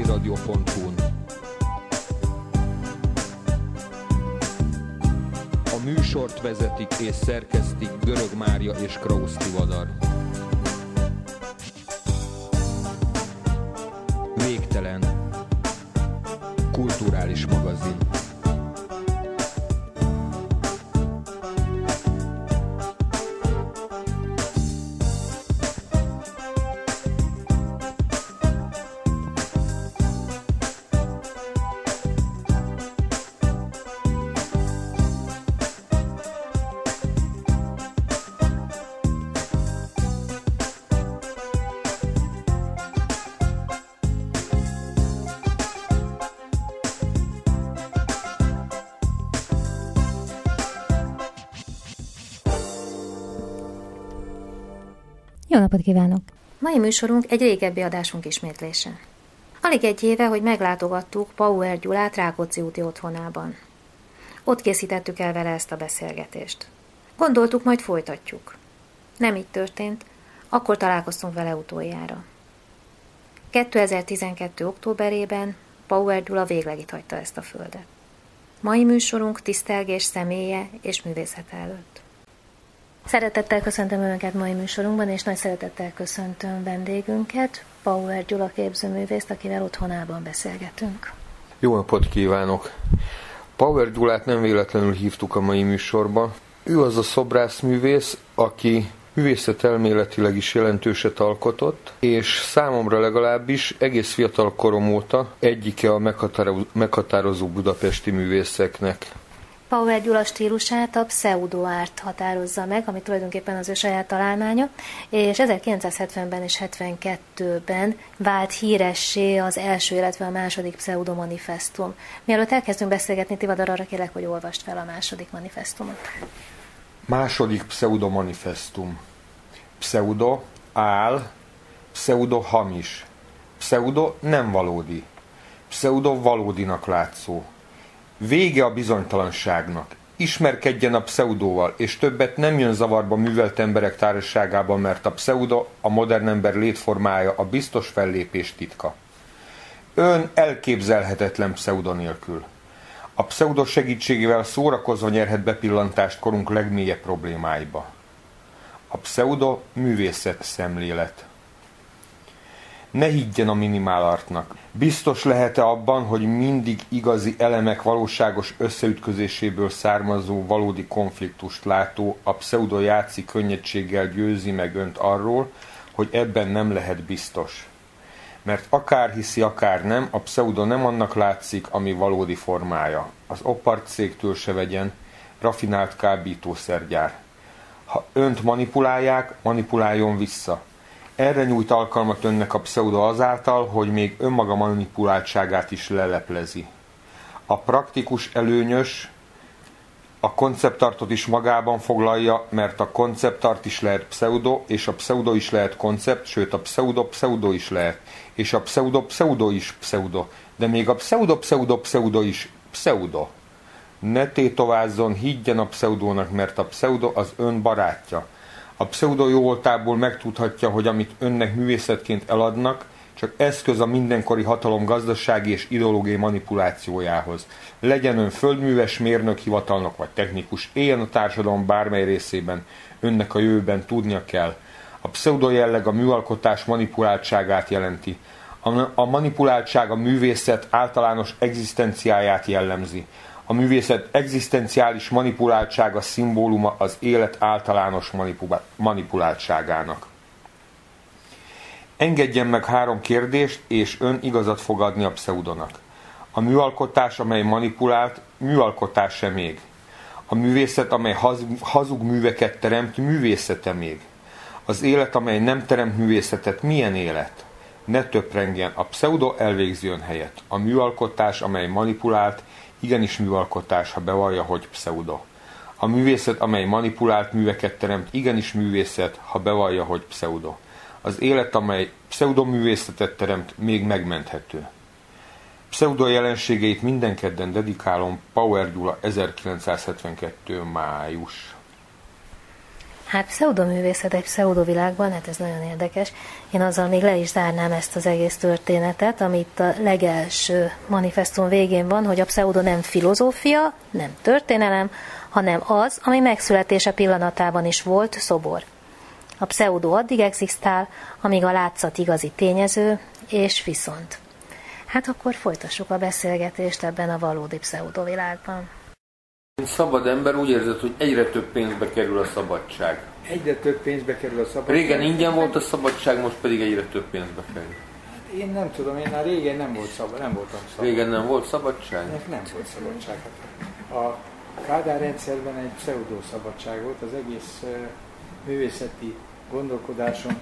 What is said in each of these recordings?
www.civilradio.hu-n. A műsort vezetik és szerkesztik Görög Mária és Krausz Tivadar. Napot kívánok! Mai műsorunk egy régebbi adásunk ismétlése. Alig egy éve, hogy meglátogattuk Pauer Gyulát Rákóczi úti otthonában. Ott készítettük el vele ezt a beszélgetést. Gondoltuk, majd folytatjuk. Nem így történt, akkor találkoztunk vele utoljára. 2012. októberében Pauer Gyula végleg itt hagyta ezt a földet. Mai műsorunk tisztelgés személye és művészet előtt. Szeretettel köszöntöm Önöket mai műsorunkban, és nagy szeretettel köszöntöm vendégünket, Power Gyula képzőművészt, akivel otthonában beszélgetünk. Jó napot kívánok! Power Gyulát nem véletlenül hívtuk a mai műsorba. Ő az a szobrászművész, aki művészetelméletileg is jelentőset alkotott, és számomra legalábbis egész fiatal korom óta egyike a meghatározó, budapesti művészeknek. Power Gyula stílusát a pseudoárt határozza meg, ami tulajdonképpen az ő saját találmánya, és 1970-ben és 72-ben vált híressé az első, illetve a második pseudomanifestum. Mielőtt elkezdünk beszélgetni, Tivadar, arra kérlek, hogy olvast fel a második manifestumot. Második pseudomanifestum. Pseudo, áll, pseudo hamis, pseudo nem valódi, pseudo valódinak látszó, Vége a bizonytalanságnak. Ismerkedjen a pseudóval, és többet nem jön zavarba művelt emberek társaságában, mert a pseudo, a modern ember létformája, a biztos fellépés titka. Ön elképzelhetetlen pseudo nélkül. A pseudo segítségével szórakozva nyerhet bepillantást korunk legmélyebb problémáiba. A pseudo művészet szemlélet. Ne higgyen a minimálartnak. Biztos lehet-e abban, hogy mindig igazi elemek valóságos összeütközéséből származó valódi konfliktust látó, a pseudo játszik könnyedséggel győzi meg önt arról, hogy ebben nem lehet biztos. Mert akár hiszi, akár nem, a pseudo nem annak látszik, ami valódi formája. Az opart cégtől se vegyen, rafinált kábítószergyár. Ha önt manipulálják, manipuláljon vissza. Erre nyújt alkalmat önnek a pseudo azáltal, hogy még önmaga manipuláltságát is leleplezi. A praktikus előnyös a konceptartot is magában foglalja, mert a konceptart is lehet pseudo, és a pseudo is lehet koncept, sőt a pseudo pseudo is lehet, és a pseudo pseudo is pseudo, de még a pseudo pseudo pseudo is pseudo. Ne tétovázzon, higgyen a pseudónak, mert a pseudo az ön barátja. A pseudo jóvoltából megtudhatja, hogy amit önnek művészetként eladnak, csak eszköz a mindenkori hatalom gazdasági és ideológiai manipulációjához. Legyen ön földműves, mérnök, hivatalnok vagy technikus, éljen a társadalom bármely részében, önnek a jövőben tudnia kell. A pseudo jelleg a műalkotás manipuláltságát jelenti. A manipuláltság a művészet általános egzisztenciáját jellemzi. A művészet egzisztenciális manipuláltsága szimbóluma az élet általános manipuláltságának. Engedjen meg három kérdést, és ön igazat fog adni a pseudonak. A műalkotás, amely manipulált, műalkotás sem még. A művészet, amely hazug műveket teremt, művészete még. Az élet, amely nem teremt művészetet, milyen élet? Ne töprengjen, a pseudo elvégzi ön helyet. A műalkotás, amely manipulált, igenis műalkotás, ha bevallja, hogy pseudo. A művészet, amely manipulált műveket teremt, igenis művészet, ha bevallja, hogy pseudo. Az élet, amely pseudoművészetet teremt, még megmenthető. Pseudo jelenségeit minden kedden dedikálom Power Gyula 1972. május. Hát pseudoművészet egy pseudovilágban, hát ez nagyon érdekes. Én azzal még le is zárnám ezt az egész történetet, amit a legelső manifestum végén van, hogy a pseudo nem filozófia, nem történelem, hanem az, ami megszületése pillanatában is volt szobor. A pseudo addig existál, amíg a látszat igazi tényező, és viszont. Hát akkor folytassuk a beszélgetést ebben a valódi pseudovilágban. Szabad ember úgy érzed, hogy egyre több pénzbe kerül a szabadság. Egyre több pénzbe kerül a szabadság. Régen ingyen volt a szabadság, most pedig egyre több pénzbe kerül. Hát én nem tudom, én a régen nem, volt szab, nem voltam szabad. Régen nem volt szabadság? Nem, nem volt szabadság. Hát a Kádár rendszerben egy pseudo szabadság volt, az egész művészeti gondolkodásom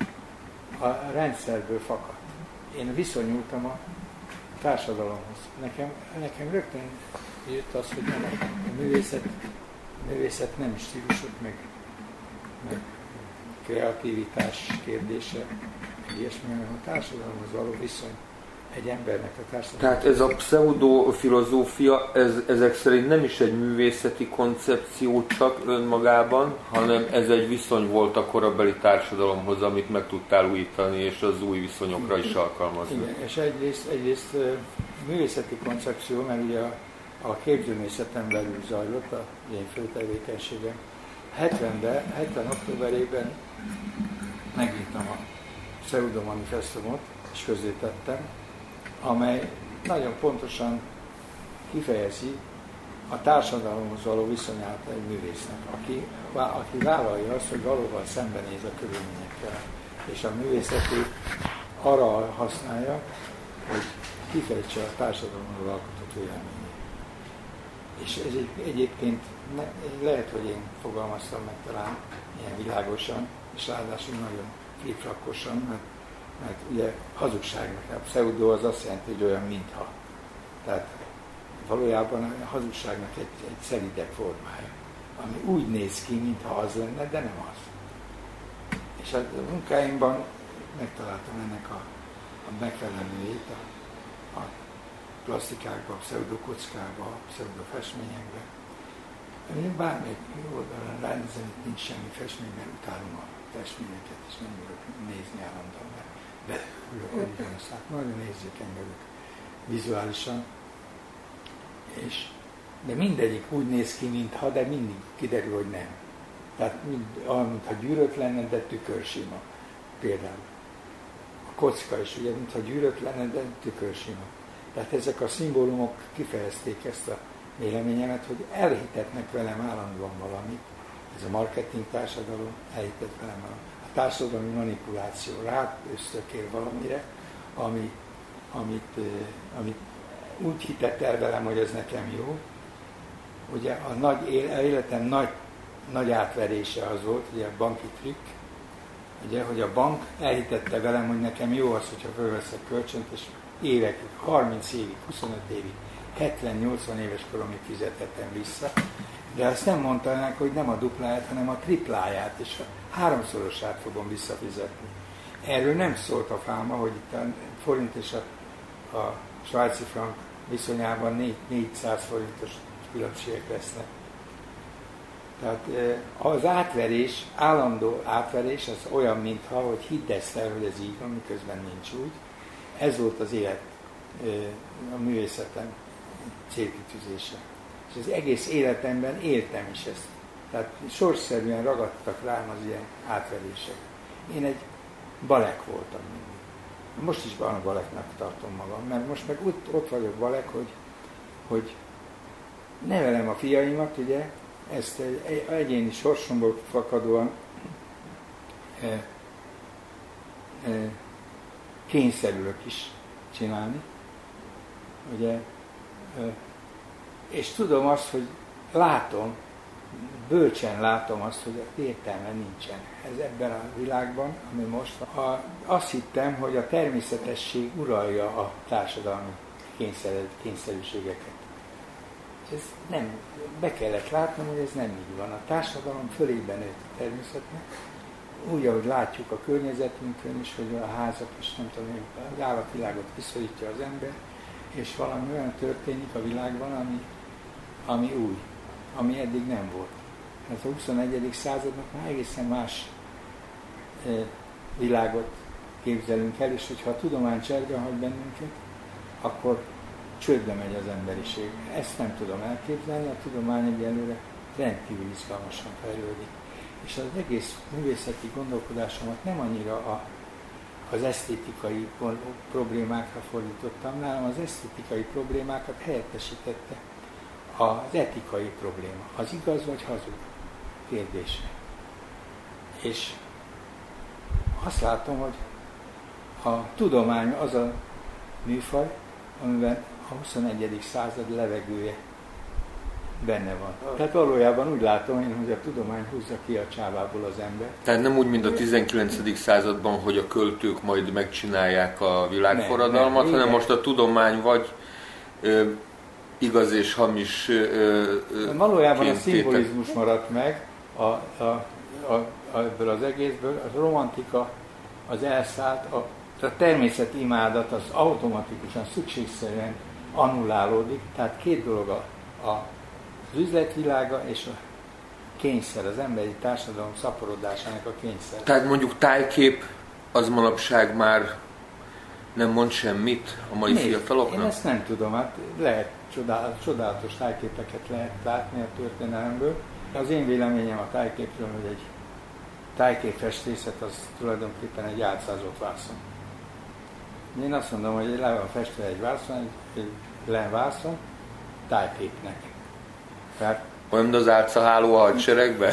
a rendszerből fakadt. Én viszonyultam a társadalomhoz. Nekem, nekem rögtön jött az, hogy nem, a művészet, a művészet nem stílusok, meg, meg kreativitás kérdése, meg ilyesmi, hanem a társadalomhoz való viszony egy embernek a társadalom. Tehát ez a pseudo-filozófia, ez, ezek szerint nem is egy művészeti koncepció csak önmagában, hanem ez egy viszony volt a korabeli társadalomhoz, amit meg tudtál újítani, és az új viszonyokra is alkalmazni. Igen, és egyrészt, egyrészt művészeti koncepció, mert ugye a, a képzőművészeten belül zajlott a én fő tevékenységem. 70-ben, 70 októberében megírtam a pseudomanifestumot, és közzétettem, amely nagyon pontosan kifejezi a társadalomhoz való viszonyát egy művésznek, aki, aki vállalja azt, hogy valóban szembenéz a körülményekkel, és a művészeti arra használja, hogy kifejtse a társadalomról alkotott véleményét. És ez egy, egyébként lehet, hogy én fogalmaztam meg talán ilyen világosan, és ráadásul nagyon flipflakosan, mert mert ugye hazugságnak, a pseudo az azt jelenti, hogy olyan, mintha. Tehát valójában a hazugságnak egy, egy szelidek formája, ami úgy néz ki, mintha az lenne, de nem az. És a munkáimban megtaláltam ennek a, a megfelelőjét a, a plastikákba, a pseudokockába, a pseudofestményekbe. Én bármelyik oldalon ránézem, itt nincs semmi festmény, mert utálom a festményeket, és nem tudok nézni állandóan beülök ugyanazt. Hát nagyon érzékeny vagyok vizuálisan. És, de mindegyik úgy néz ki, mintha, de mindig kiderül, hogy nem. Tehát mind, olyan, mintha gyűrött lenne, de tükörsima. Például. A kocka is ugye, mintha gyűrött lenne, de tükörsima. Tehát ezek a szimbólumok kifejezték ezt a véleményemet, hogy elhitetnek velem állandóan valamit. Ez a marketing társadalom elhitet velem valamit társadalmi manipuláció rá ösztökél valamire, ami, amit, amit úgy hitett el velem, hogy ez nekem jó. Ugye a nagy életem nagy, nagy átverése az volt, ugye a banki trükk, ugye, hogy a bank elhitette velem, hogy nekem jó az, hogyha fölveszek kölcsönt, és évekig, 30 évig, 25 évig, 70-80 éves koromig fizetettem vissza, de azt nem mondták, hogy nem a dupláját, hanem a tripláját, és a háromszorosát fogom visszafizetni. Erről nem szólt a fáma, hogy itt a forint és a, a svájci frank viszonyában 400 forintos különbségek lesznek. Tehát az átverés, állandó átverés, az olyan, mintha, hogy hidd ezt el, hogy ez így van, miközben nincs úgy. Ez volt az élet, a művészetem célkitűzése. És az egész életemben éltem is ezt. Tehát sorszerűen ragadtak rám az ilyen átverések. Én egy balek voltam mindig. Most is a baleknak tartom magam, mert most meg ott, ott vagyok balek, hogy, hogy nevelem a fiaimat, ugye, ezt egy egyéni sorsomból fakadóan e, e, kényszerülök is csinálni. Ugye, e, és tudom azt, hogy látom, bölcsen látom azt, hogy értelme nincsen. Ez ebben a világban, ami most van. A, azt hittem, hogy a természetesség uralja a társadalmi kényszer, kényszerűségeket. Ez nem, be kellett látnom, hogy ez nem így van. A társadalom fölében nőtt a természetnek, úgy, ahogy látjuk a környezetünkön is, hogy a házak is, nem tudom, az állatvilágot kiszorítja az ember, és valami olyan történik a világban, ami, ami új, ami eddig nem volt. Ez a 21. századnak már egészen más e, világot képzelünk el, és hogyha a tudomány cserbe hagy bennünket, akkor csődbe megy az emberiség. Ezt nem tudom elképzelni, a tudomány egyelőre rendkívül izgalmasan fejlődik. És az egész művészeti gondolkodásomat nem annyira a, az esztétikai problémákra fordítottam, nálam az esztétikai problémákat helyettesítette az etikai probléma, az igaz vagy hazug kérdése. És azt látom, hogy a tudomány az a műfaj, amiben a 21. század levegője benne van. Tehát valójában úgy látom én, hogy a tudomány húzza ki a csávából az ember. Tehát nem úgy, mint a 19. században, hogy a költők majd megcsinálják a világforradalmat, nem, nem, hanem most a tudomány vagy ö, igaz és hamis ö, ö, Valójában a szimbolizmus maradt meg a, a, a, a, ebből az egészből, a romantika az elszállt, a, a természetimádat az automatikusan, szükségszerűen annulálódik, tehát két dolog a, a az üzletvilága és a kényszer, az emberi társadalom szaporodásának a kényszer. Tehát mondjuk tájkép az manapság már nem mond semmit a mai Nézd, fiataloknak? Én ezt nem tudom, hát lehet csodál, csodálatos tájképeket lehet látni a történelemből. Az én véleményem a tájképről, hogy egy tájképfestészet az tulajdonképpen egy átszázott vászon. Én azt mondom, hogy le van festve egy vászon, egy lenvászon, tájképnek. Tehát, Olyan, az átszaháló a hadseregben?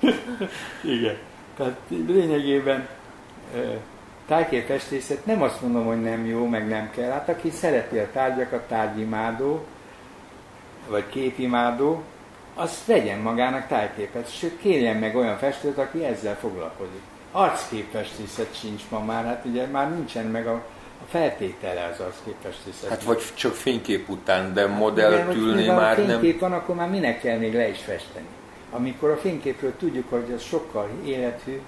Igen. Tehát lényegében tájképfestészet nem azt mondom, hogy nem jó, meg nem kell. Hát aki szereti a tárgyakat, tárgyimádó, vagy képimádó, az vegyen magának tájképet, sőt kérjen meg olyan festőt, aki ezzel foglalkozik. Arcképfestészet sincs ma már, hát ugye már nincsen meg a a feltétele az az képestészet. Hát vagy csak fénykép után, de modellt ülni már nem... fénykép van, akkor már minek kell még le is festeni. Amikor a fényképről tudjuk, hogy ez sokkal élethűbb,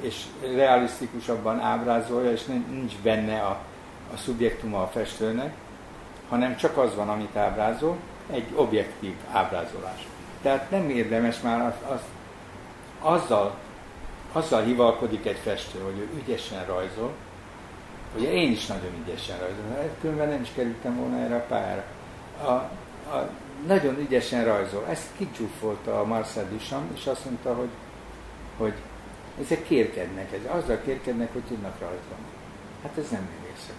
és realisztikusabban ábrázolja, és nincs benne a, a szubjektuma a festőnek, hanem csak az van, amit ábrázol, egy objektív ábrázolás. Tehát nem érdemes már az, az, azzal, azzal hivalkodik egy festő, hogy ő ügyesen rajzol, Ugye én is nagyon ügyesen rajzolom, különben nem is kerültem volna erre a pályára. A, a, nagyon ügyesen rajzol. Ezt kicsúfolta a Marcel Duchamp, és azt mondta, hogy, hogy ezek kérkednek, ez, azzal kérkednek, hogy tudnak rajzolni. Hát ez nem művészet.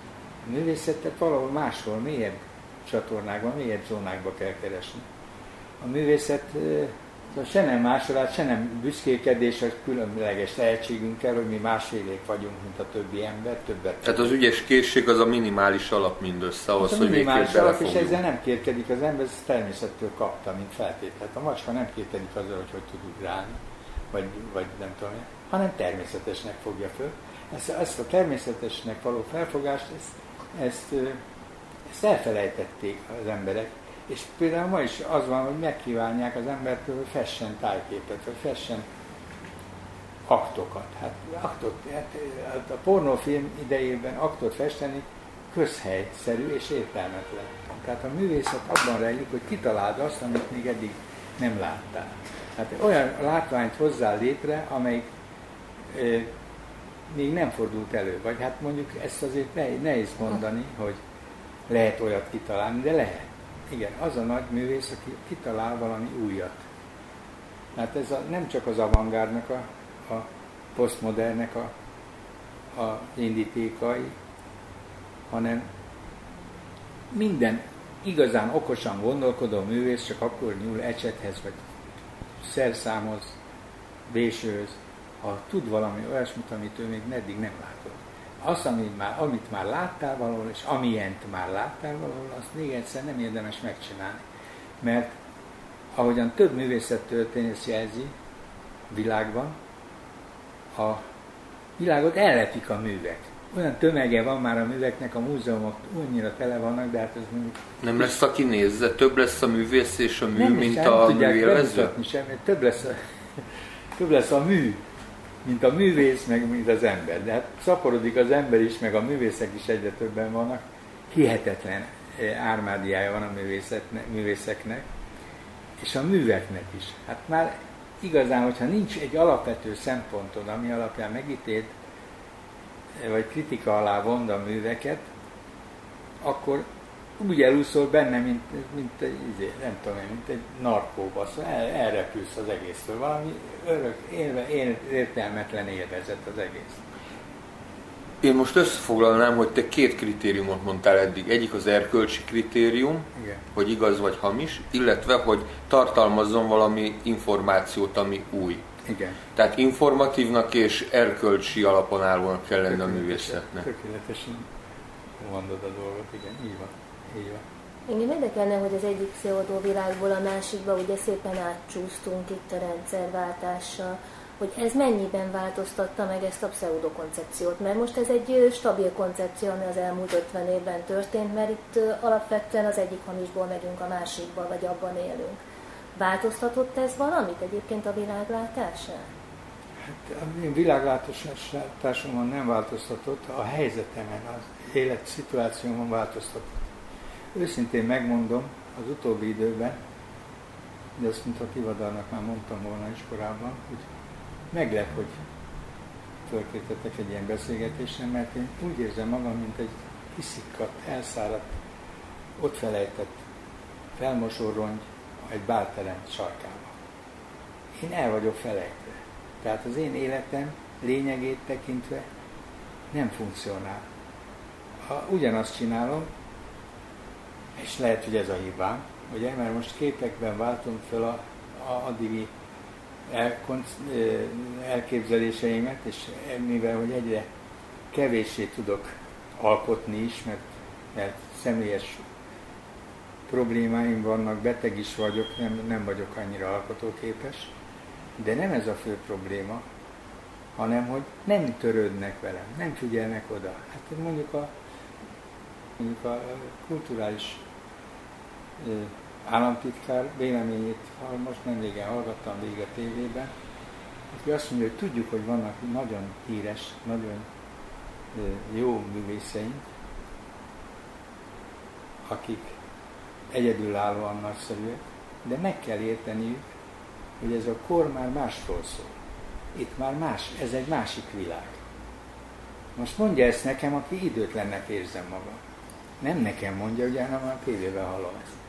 A művészetet valahol máshol, mélyebb csatornákban, mélyebb zónákba kell keresni. A művészet se nem másolás, se nem büszkékedés a különleges tehetségünkkel, hogy mi másfélék vagyunk, mint a többi ember, többet. Tehát az ügyes készség az a minimális alap mindössze ahhoz, az hogy minimális alap, és ezzel nem kérkedik az ember, ez természettől kapta, mint feltételt. A macska nem kérkedik azzal, hogy hogy tud ugrálni, vagy, vagy nem tudom, hanem természetesnek fogja föl. Ezt, ezt a természetesnek való felfogást, ezt, ezt, ezt elfelejtették az emberek, és például ma is az van, hogy megkívánják az embertől, hogy fessen tájképet, vagy fessen aktokat. Hát, aktot, hát, hát a pornófilm idejében aktot festeni közhelyszerű és értelmetlen. Tehát a művészet abban rejlik, hogy kitaláld azt, amit még eddig nem láttál. Hát olyan látványt hozzá létre, amelyik e, még nem fordult elő. Vagy hát mondjuk ezt azért nehéz mondani, hogy lehet olyat kitalálni, de lehet. Igen, az a nagy művész, aki kitalál valami újat. Hát ez a, nem csak az avantgárdnak, a, a posztmodernnek a, a indítékai, hanem minden igazán okosan gondolkodó művész csak akkor nyúl ecsethez, vagy szerszámhoz, vésőhöz, ha tud valami olyasmit, amit ő még meddig nem látott az, amit már, amit már láttál valahol, és amilyent már láttál valahol, azt még egyszer nem érdemes megcsinálni. Mert ahogyan több művészettörténész jelzi világban, a világot ellepik a művek. Olyan tömege van már a műveknek, a múzeumok annyira tele vannak, de hát ez mondjuk... Nem lesz, aki nézze, több lesz a művész és a mű, nem, mint a műélvező? Semmi, több lesz a, több lesz a mű, mint a művész, meg mint az ember. De hát szaporodik az ember is, meg a művészek is egyre többen vannak. Hihetetlen eh, ármádiája van a művészeknek, és a műveknek is. Hát már igazán, hogyha nincs egy alapvető szempontod, ami alapján megítélt, eh, vagy kritika alá vond a műveket, akkor úgy elúszol benne, mint, mint egy, izé, nem tudom én, mint egy narkóba, szóval el, elrepülsz az egésztől. Valami örök, élve, él, értelmetlen élvezet az egész. Én most összefoglalnám, hogy te két kritériumot mondtál eddig. Egyik az erkölcsi kritérium, Igen. hogy igaz vagy hamis, illetve, hogy tartalmazzon valami információt, ami új. Igen. Tehát informatívnak és erkölcsi alapon állónak kell lenni a művészetnek. Tökéletesen mondod a dolgot, igen, így van. Így van. Engem érdekelne, hogy az egyik pseudo világból a másikba ugye szépen átcsúsztunk itt a rendszerváltással, hogy ez mennyiben változtatta meg ezt a pseudokoncepciót, mert most ez egy stabil koncepció, ami az elmúlt 50 évben történt, mert itt alapvetően az egyik hamisból megyünk a másikba, vagy abban élünk. Változtatott ez valamit egyébként a világlátásán? Hát a én világlátásomon nem változtatott, a helyzetemen, az életszituációmon változtatott. Őszintén megmondom, az utóbbi időben, de azt, mint a Tivadalnak már mondtam volna is korábban, hogy meglep, hogy fölkészítettek egy ilyen beszélgetésre, mert én úgy érzem magam, mint egy kiszikkadt, elszáradt, ott felejtett felmosorrongy egy bálterem sarkába. Én el vagyok felejtve. Tehát az én életem lényegét tekintve nem funkcionál. Ha ugyanazt csinálom, és lehet, hogy ez a hibám, ugye, mert most képekben váltom fel a, a addigi el, elképzeléseimet, és mivel, hogy egyre kevéssé tudok alkotni is, mert, mert személyes problémáim vannak, beteg is vagyok, nem, nem vagyok annyira alkotóképes, de nem ez a fő probléma, hanem hogy nem törődnek velem, nem figyelnek oda. Hát mondjuk a, mondjuk a kulturális államtitkár véleményét most nem régen hallgattam végig a tévében, aki azt mondja, hogy tudjuk, hogy vannak nagyon híres, nagyon jó művészeink, akik egyedülállóan nagyszerűek, de meg kell érteniük, hogy ez a kor már másról szól. Itt már más, ez egy másik világ. Most mondja ezt nekem, aki időtlennek érzem magam. Nem nekem mondja, ugye, hanem a tévében hallom ezt.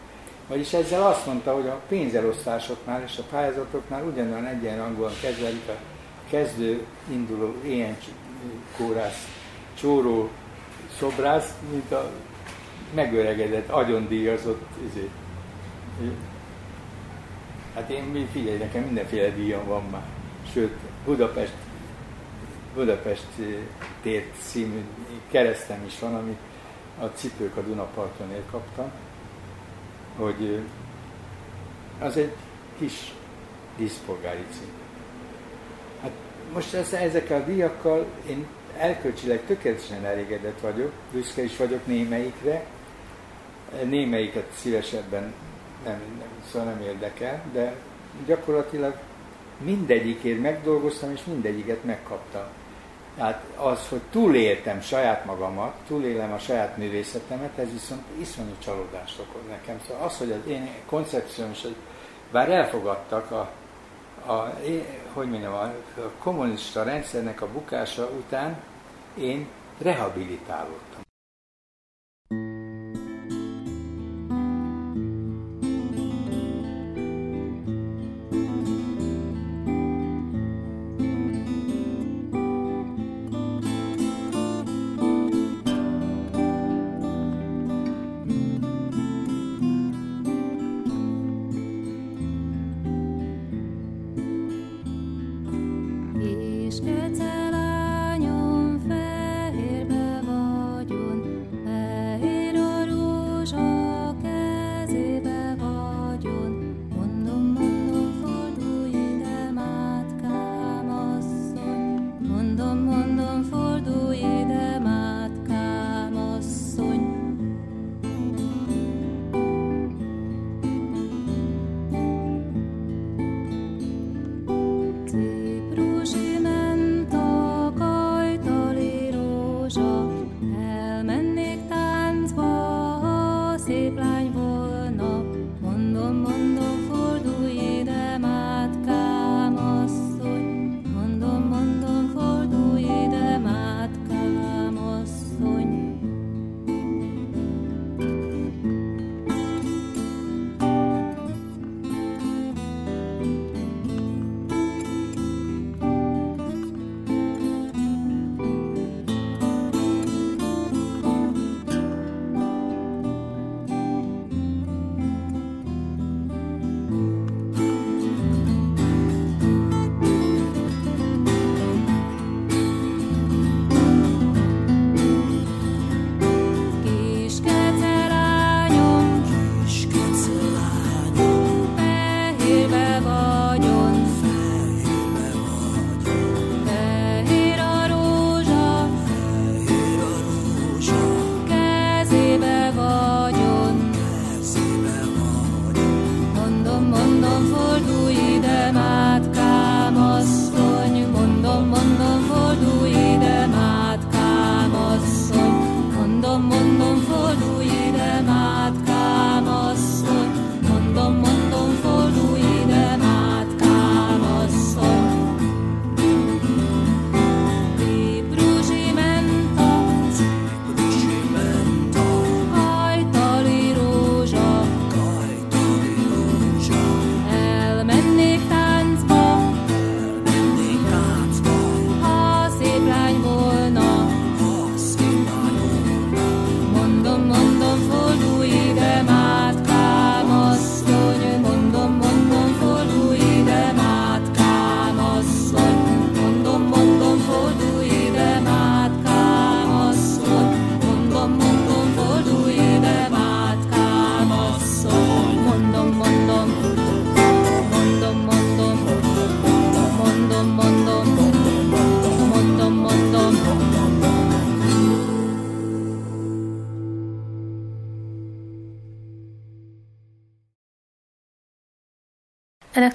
Vagyis ezzel azt mondta, hogy a pénzelosztásoknál és a pályázatoknál ugyanolyan egyenrangúan kezelik a kezdő, induló, ilyen kórász, csóró szobrász, mint a megöregedett, agyondíjazott izé. Hát én figyelj, nekem mindenféle díjam van már. Sőt, Budapest, Budapest tért színű keresztem is van, amit a cipők a Dunapartonért kaptam hogy az egy kis díszpolgári cím. Hát most ezekkel a díjakkal én elkölcsileg tökéletesen elégedett vagyok, büszke is vagyok némelyikre, némelyiket szívesebben nem, nem, szóval nem érdekel, de gyakorlatilag mindegyikért megdolgoztam, és mindegyiket megkaptam. Tehát az, hogy túléltem saját magamat, túlélem a saját művészetemet, ez viszont iszonyú csalódást okoz nekem. Szóval az, hogy az én koncepcióm is, hogy bár elfogadtak a, a, hogy mondjam, a kommunista rendszernek a bukása után, én rehabilitálódtam.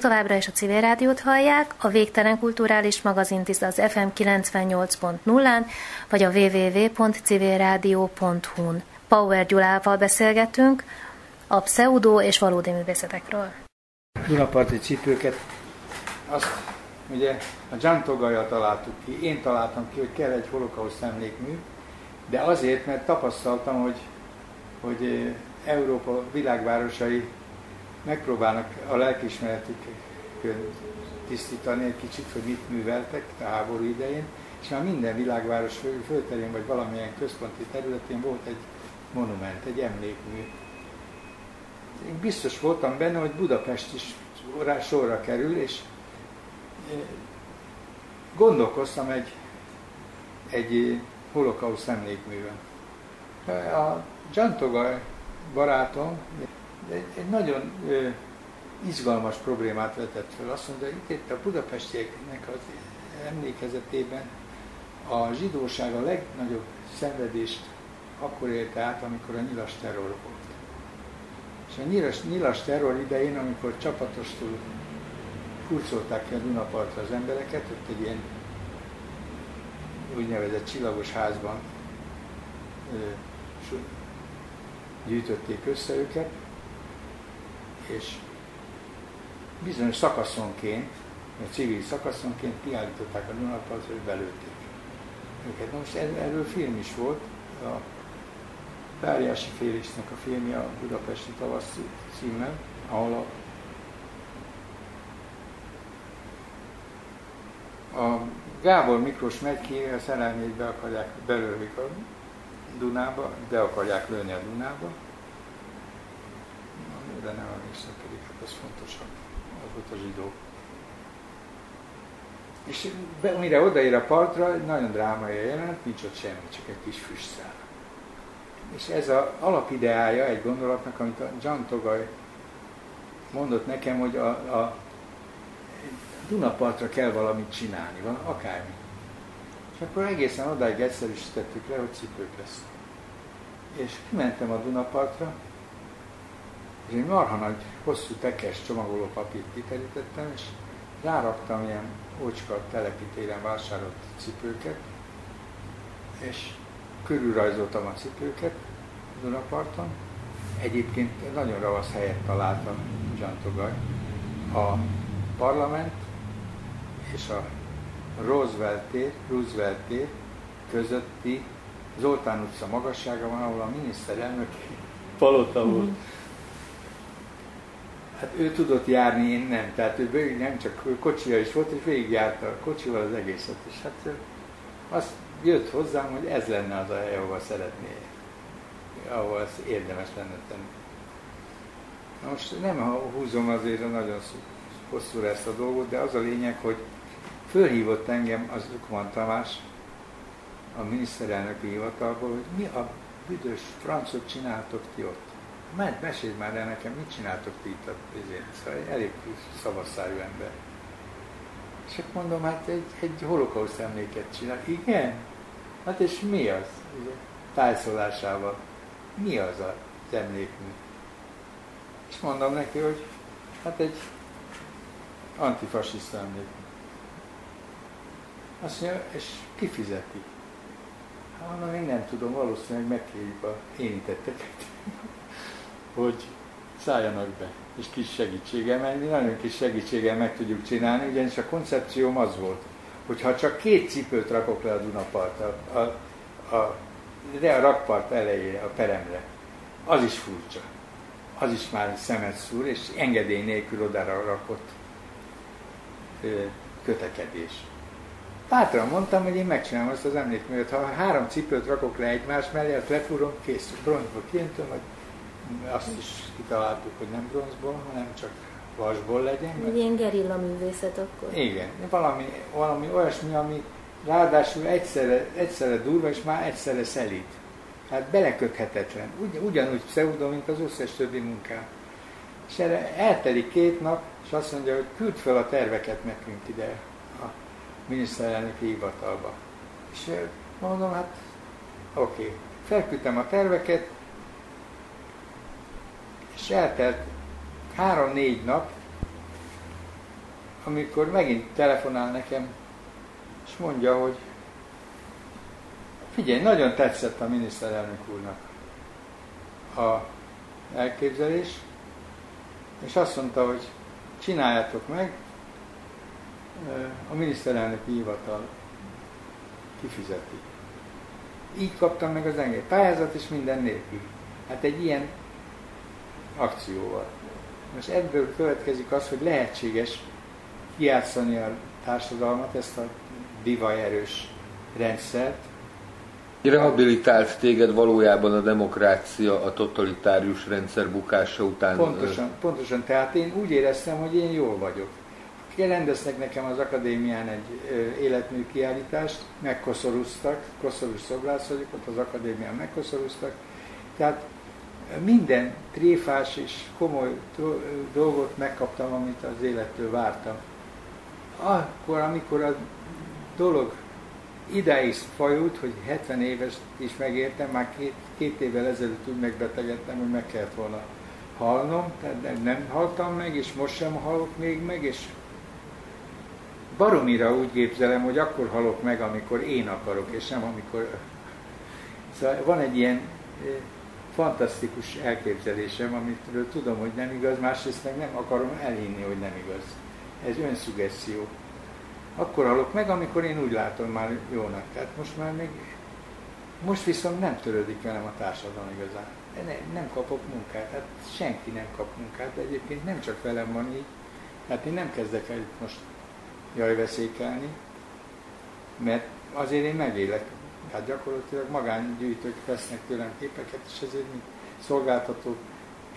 Továbbra is a civil rádiót hallják, a Végtelen Kulturális Magazint is az FM 98.0-án, vagy a www.civilradio.hu-n. Power Gyulával beszélgetünk a pseudo és valódi művészetekről. Dunaparti cipőket, azt ugye a Giantogaja találtuk ki, én találtam ki, hogy kell egy holokauszt emlékmű, de azért, mert tapasztaltam, hogy, hogy Európa világvárosai megpróbálnak a lelkismeretükön tisztítani egy kicsit, hogy mit műveltek a háború idején, és már minden világváros főterén vagy valamilyen központi területén volt egy monument, egy emlékmű. Én biztos voltam benne, hogy Budapest is rá sorra kerül, és gondolkoztam egy, egy holokauszt emlékműben. A Giantoga barátom egy, egy nagyon ö, izgalmas problémát vetett fel. Azt mondta, hogy itt a budapestieknek az emlékezetében a zsidóság a legnagyobb szenvedést akkor élte át, amikor a nyilas terror volt. És a nyilas, nyilas terror idején, amikor csapatostul kurcolták ki a Dunapartra az embereket, ott egy ilyen úgynevezett csillagos házban ö, gyűjtötték össze őket, és bizonyos szakaszonként, a civil szakaszonként kiállították a Dunapartra, hogy belőtték őket. Na most erről film is volt, a Báriási Félixnek a filmje a Budapesti Tavasz címmel, ahol a a Gábor Miklós megy ki, a szerelmét be akarják, belőlik a Dunába, be akarják lőni a Dunába, de nem emlékszem pedig, hát ez fontosabb, az volt a zsidó. És be, mire odaér a partra, egy nagyon drámai jelent, nincs ott semmi, csak egy kis füstszál. És ez az alapideája egy gondolatnak, amit a John Togaj mondott nekem, hogy a, a Dunapartra kell valamit csinálni, van akármi. És akkor egészen odáig egyszerűsítettük le, hogy cipők lesz. És kimentem a Dunapartra, és egy marha nagy, hosszú tekes csomagoló papírt kiterítettem, és ráraktam ilyen ócska telepitéren vásárolt cipőket, és körülrajzoltam a cipőket Dunaparton. Egyébként nagyon ravasz helyet találtam Zsantogaj. A parlament és a Roosevelt tér, Roosevelt tér közötti Zoltán utca magassága van, ahol a miniszterelnök palota volt. Mm-hmm. Hát ő tudott járni, én nem. Tehát ő végig nem csak kocsija is volt, és végigjárta a kocsival az egészet. És hát azt jött hozzám, hogy ez lenne az a hely, ahova szeretné, ahol ezt érdemes lenne tenni. Na most nem húzom azért a nagyon hosszúra ezt a dolgot, de az a lényeg, hogy fölhívott engem az Ukman Tamás a miniszterelnöki hivatalból, hogy mi a büdös francot csináltok ti ott. Mert mesélj már el nekem, mit csináltok ti itt a Szóval elég szavasszájú ember. És akkor mondom, hát egy, egy holokauszt emléket csinál. Igen? Hát és mi az? Ugye, tájszolásával. Mi az az emlékmű? És mondom neki, hogy hát egy antifasiszta emlékmű. Azt mondja, és kifizeti. Hát mondom, én nem tudom, valószínűleg megkérjük a érintetteket, hogy szálljanak be, és kis segítséggel, mert nagyon kis segítséggel meg tudjuk csinálni, ugyanis a koncepcióm az volt, hogy ha csak két cipőt rakok le a Dunapart, a, a, de a rakpart elejére, a peremre, az is furcsa. Az is már szemet szúr, és engedély nélkül odára rakott ö, kötekedés. Bátran mondtam, hogy én megcsinálom azt az emlékművet. Ha három cipőt rakok le egymás mellé, azt lefúrom, kész, bronzba kintöm, vagy azt is kitaláltuk, hogy nem bronzból, hanem csak vasból legyen. Egy ilyen gerilla művészet akkor. Igen, valami, valami olyasmi, ami ráadásul egyszerre, egyszerre durva, és már egyszerre szelít. Hát belekökhetetlen. Ugy, ugyanúgy pseudo, mint az összes többi munkám. És erre eltelik két nap, és azt mondja, hogy küld fel a terveket nekünk ide miniszterelnöki hivatalba. És mondom, hát oké, okay. felküldtem a terveket, és eltelt három-négy nap, amikor megint telefonál nekem, és mondja, hogy figyelj, nagyon tetszett a miniszterelnök úrnak a elképzelés, és azt mondta, hogy csináljátok meg, a miniszterelnöki hivatal kifizeti. Így kaptam meg az engedélyt. Pályázat is minden nélkül. Hát egy ilyen akcióval. Most ebből következik az, hogy lehetséges kiátszani a társadalmat, ezt a divaj erős rendszert. Rehabilitált téged valójában a demokrácia a totalitárius rendszer bukása után. Pontosan, pontosan. Tehát én úgy éreztem, hogy én jól vagyok. Rendeztek nekem az akadémián egy életmű kiállítást, megkoszorúztak, koszorús szobrász vagyok, ott az akadémián megkoszorúztak. Tehát minden tréfás és komoly dolgot megkaptam, amit az élettől vártam. Akkor, amikor a dolog idáig fajult, hogy 70 éves is megértem, már két, két évvel ezelőtt úgy megbetegedtem, hogy meg kellett volna halnom, tehát nem, haltam meg, és most sem halok még meg, és baromira úgy képzelem, hogy akkor halok meg, amikor én akarok, és nem amikor... Szóval van egy ilyen fantasztikus elképzelésem, amitről tudom, hogy nem igaz, másrészt meg nem akarom elhinni, hogy nem igaz. Ez önszugesszió. Akkor halok meg, amikor én úgy látom már jónak. Tehát most már még, most viszont nem törődik velem a társadalom igazán. Ne, nem kapok munkát, hát senki nem kap munkát, de egyébként nem csak velem van így. Hát én nem kezdek el itt most jaj veszékelni, mert azért én megélek tehát gyakorlatilag magángyűjtők vesznek tőlem képeket, és ezért mint szolgáltató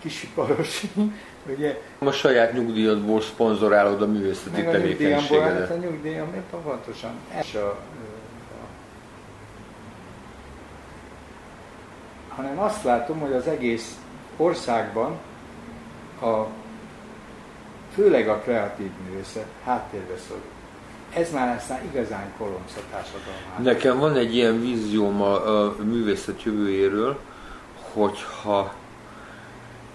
kisiparos, ugye. A saját nyugdíjadból szponzorálod a művészeti Meg a tevékenységedet. Hát a nyugdíjam, pontosan. Ez a, a, hanem azt látom, hogy az egész országban a, főleg a kreatív művészet háttérbe szorul ez már aztán igazán kolonc a társadalmában. Nekem van egy ilyen vízióm a, a művészet jövőjéről, hogyha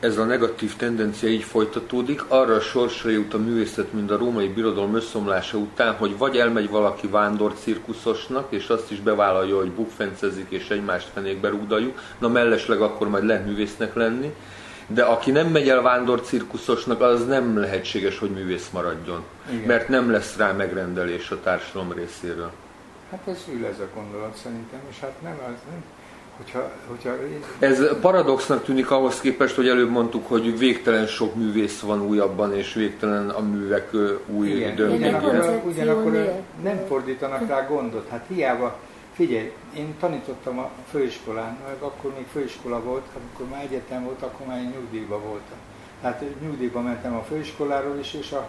ez a negatív tendencia így folytatódik, arra a sorsra jut a művészet, mint a római birodalom összomlása után, hogy vagy elmegy valaki vándor cirkuszosnak, és azt is bevállalja, hogy bukfencezik és egymást fenékbe rúgdaljuk, na mellesleg akkor majd lehet művésznek lenni, de aki nem megy el vándor cirkuszosnak, az nem lehetséges, hogy művész maradjon. Igen. Mert nem lesz rá megrendelés a társadalom részéről. Hát ez ül ez a gondolat szerintem, és hát nem, az nem, Hogyha, hogyha... Ez paradoxnak tűnik ahhoz képest, hogy előbb mondtuk, hogy végtelen sok művész van újabban, és végtelen a művek új Igen, ugyanakkor, ugyanakkor nem fordítanak rá gondot. Hát hiába Figyelj, én tanítottam a főiskolán, meg akkor még főiskola volt, amikor már egyetem volt, akkor már én nyugdíjba voltam. Tehát nyugdíjba mentem a főiskoláról is, és a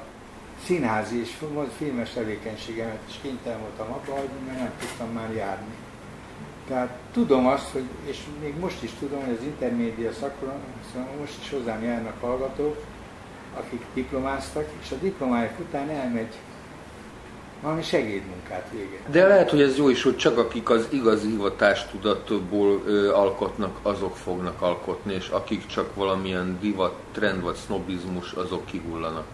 színházi és filmes tevékenységemet is kénytelen voltam abba hagyni, mert nem tudtam már járni. Tehát tudom azt, hogy, és még most is tudom, hogy az intermédia szakon, szóval most is hozzám járnak hallgatók, akik diplomáztak, és a diplomájuk után elmegy valami segédmunkát végez. De lehet, hogy ez jó is, hogy csak akik az igazi hivatástudatból ö, alkotnak, azok fognak alkotni, és akik csak valamilyen divat, trend vagy sznobizmus, azok kihullanak.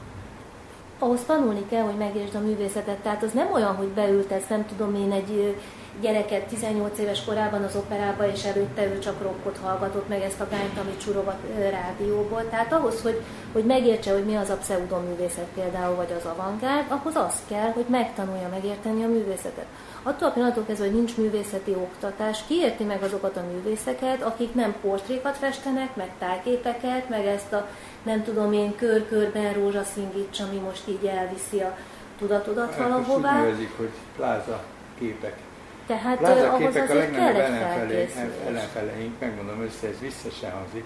Ahhoz tanulni kell, hogy megértsd a művészetet. Tehát az nem olyan, hogy beültesz, nem tudom én, egy gyereket 18 éves korában az operába, és előtte ő csak rockot hallgatott meg ezt a gányt, amit csurog rádióból. Tehát ahhoz, hogy, hogy megértse, hogy mi az a pseudoművészet például, vagy az avantgárd, ahhoz az kell, hogy megtanulja megérteni a művészetet. Attól a pillanattól kezdve, hogy nincs művészeti oktatás, kiérti meg azokat a művészeket, akik nem portrékat festenek, meg tájképeket, meg ezt a nem tudom én kör-körben rózsaszíngics, ami most így elviszi a tudatodat hát, valahová. Úgy nevezik, hogy pláza képek. Tehát ahhoz képek a legnagyobb ellenfele, ellenfeleink, megmondom össze, ez vissza se hangzik,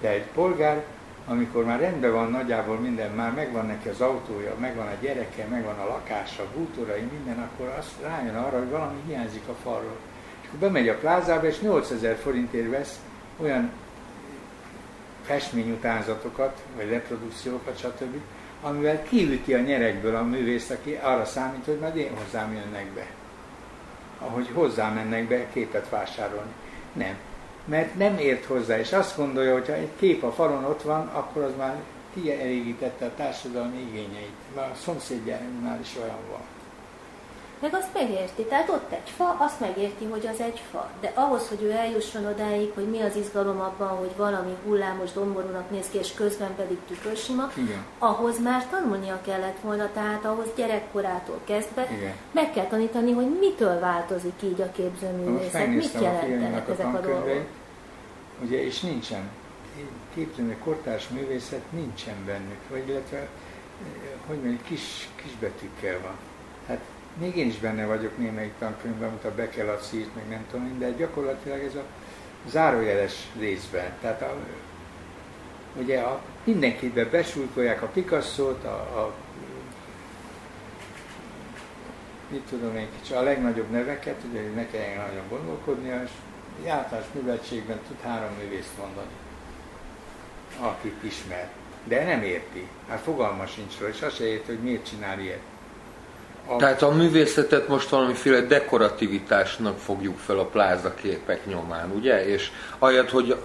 de egy polgár, amikor már rendben van nagyjából minden, már megvan neki az autója, megvan a gyereke, megvan a lakása, bútorai, minden, akkor azt rájön arra, hogy valami hiányzik a falról. És akkor bemegy a plázába, és 8000 forintért vesz olyan festményutánzatokat, vagy reprodukciókat, stb., amivel kiüti a nyerekből a művész, aki arra számít, hogy majd én hozzám jönnek be ahogy hozzá mennek be képet vásárolni. Nem. Mert nem ért hozzá, és azt gondolja, hogy ha egy kép a falon ott van, akkor az már kielégítette a társadalmi igényeit. Mert a szomszédjánál is olyan van. Meg azt megérti, tehát ott egy fa, azt megérti, hogy az egy fa. De ahhoz, hogy ő eljusson odáig, hogy mi az izgalom abban, hogy valami hullámos domborúnak néz ki, és közben pedig tükörsima, Igen. ahhoz már tanulnia kellett volna, tehát ahhoz gyerekkorától kezdve Igen. meg kell tanítani, hogy mitől változik így a képzőművészet, mit jelentenek a ezek a dolgok. ugye, és nincsen. Képzőmű kortárs művészet nincsen bennük, vagy illetve, eh, hogy mondjuk, kis, kisbetűkkel van. Még én is benne vagyok némelyik tankönyvben, amit a Bekel a szírt, meg nem tudom, de gyakorlatilag ez a zárójeles részben. Tehát a, ugye a, mindenkibe besújkolják a Picasso-t, a, a mit tudom én, kicsi, a legnagyobb neveket, ugye ne kelljen nagyon gondolkodnia, és általános műveltségben tud három művészt mondani, akit ismer. De nem érti. Hát fogalma sincs róla, és azt se érti, hogy miért csinál ilyet. A, Tehát a művészetet most valamiféle dekorativitásnak fogjuk fel a plázaképek nyomán, ugye? És ahelyett, hogy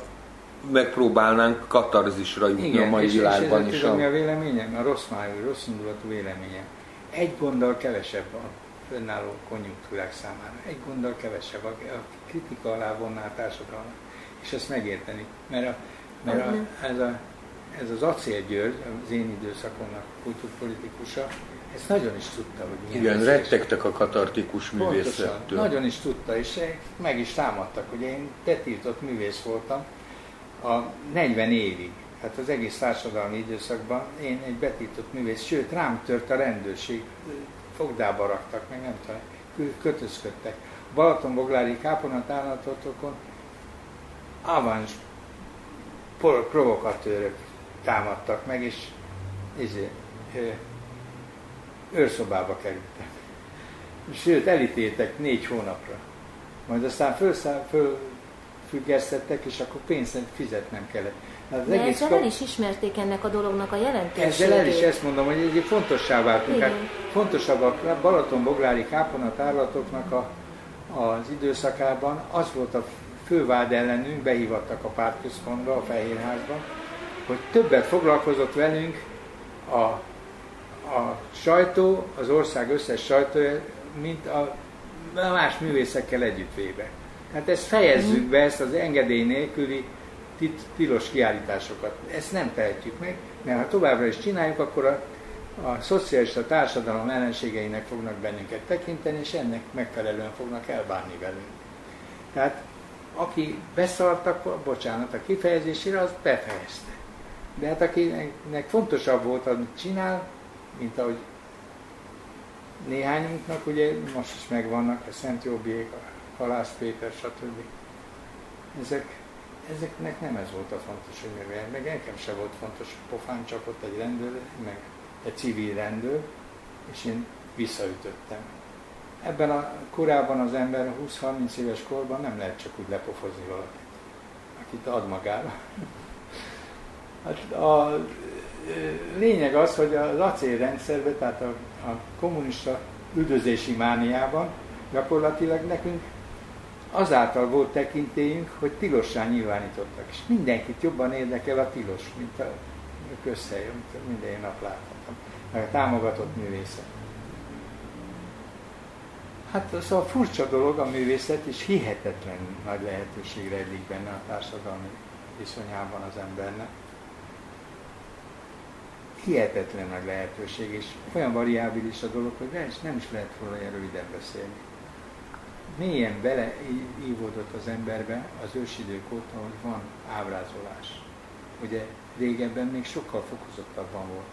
megpróbálnánk katarzisra jutni a mai és, világban és is. tudom, mi A... a véleményem? A rossz májú, rossz indulatú véleményem. Egy gonddal kevesebb a fönnálló konjunktúrák számára. Egy gonddal kevesebb, a, a kritika alá vonná a társadalmat. És ezt megérteni. Mert, a, mert a, ez, a, ez az Acél György, az én időszakomnak kultúrpolitikusa, ezt nagyon is tudta, hogy milyen Igen, veszélyes. rettegtek a katartikus művészettől. nagyon is tudta, és meg is támadtak, hogy én betiltott művész voltam a 40 évig. Hát az egész társadalmi időszakban én egy betiltott művész, sőt rám tört a rendőrség, fogdába raktak, meg nem tudom, kö- kötözködtek. Balatonboglári káponatállatotokon avans por- provokatőrök támadtak meg, és ö, őrszobába kerültek. Sőt, elítéltek négy hónapra. Majd aztán fölszá- fölfüggesztettek, és akkor pénzt fizetnem kellett. Hát az De egész ezzel kap- el is ismerték ennek a dolognak a jelentőségét. ezzel el is ezt mondom, hogy egy fontossá váltunk. Igen. Hát fontosabb a Balaton-Boglári káponatárlatoknak a, az időszakában az volt a fővád ellenünk, behívattak a pártközpontba, a Fehérházba, hogy többet foglalkozott velünk a, a sajtó, az ország összes sajtója, mint a, más művészekkel együttvéve. Hát ezt fejezzük be, ezt az engedély nélküli tit- tilos kiállításokat. Ezt nem tehetjük meg, mert ha továbbra is csináljuk, akkor a, a szocialista társadalom ellenségeinek fognak bennünket tekinteni, és ennek megfelelően fognak elbánni velünk. Tehát aki beszart, akkor bocsánat a kifejezésére, az befejezte. De hát akinek fontosabb volt, amit csinál, mint ahogy néhányunknak, ugye most is megvannak a Szent Jóbiék, a Halász Péter, stb. Ezek, ezeknek nem ez volt a fontos, hogy megveljen. Meg nekem se volt fontos, pofán csapott egy rendőr, meg egy civil rendőr, és én visszaütöttem. Ebben a korában az ember 20-30 éves korban nem lehet csak úgy lepofozni valakit, akit ad magára. Hát a lényeg az, hogy az acélrendszerben, tehát a, a kommunista üldözési mániában gyakorlatilag nekünk azáltal volt tekintélyünk, hogy tilossá nyilvánítottak. És mindenkit jobban érdekel a tilos, mint a közhely, amit minden nap láthatom. Meg a támogatott művészet. Hát szóval furcsa dolog a művészet, és hihetetlen nagy lehetőség rejlik benne a társadalmi viszonyában az embernek. Hihetetlen nagy lehetőség, és olyan variábilis a dolog, hogy nem nem is lehet róla ilyen röviden beszélni. Mélyen beleívódott az emberbe az ősidők óta, hogy van ábrázolás. Ugye régebben még sokkal fokozottabban volt.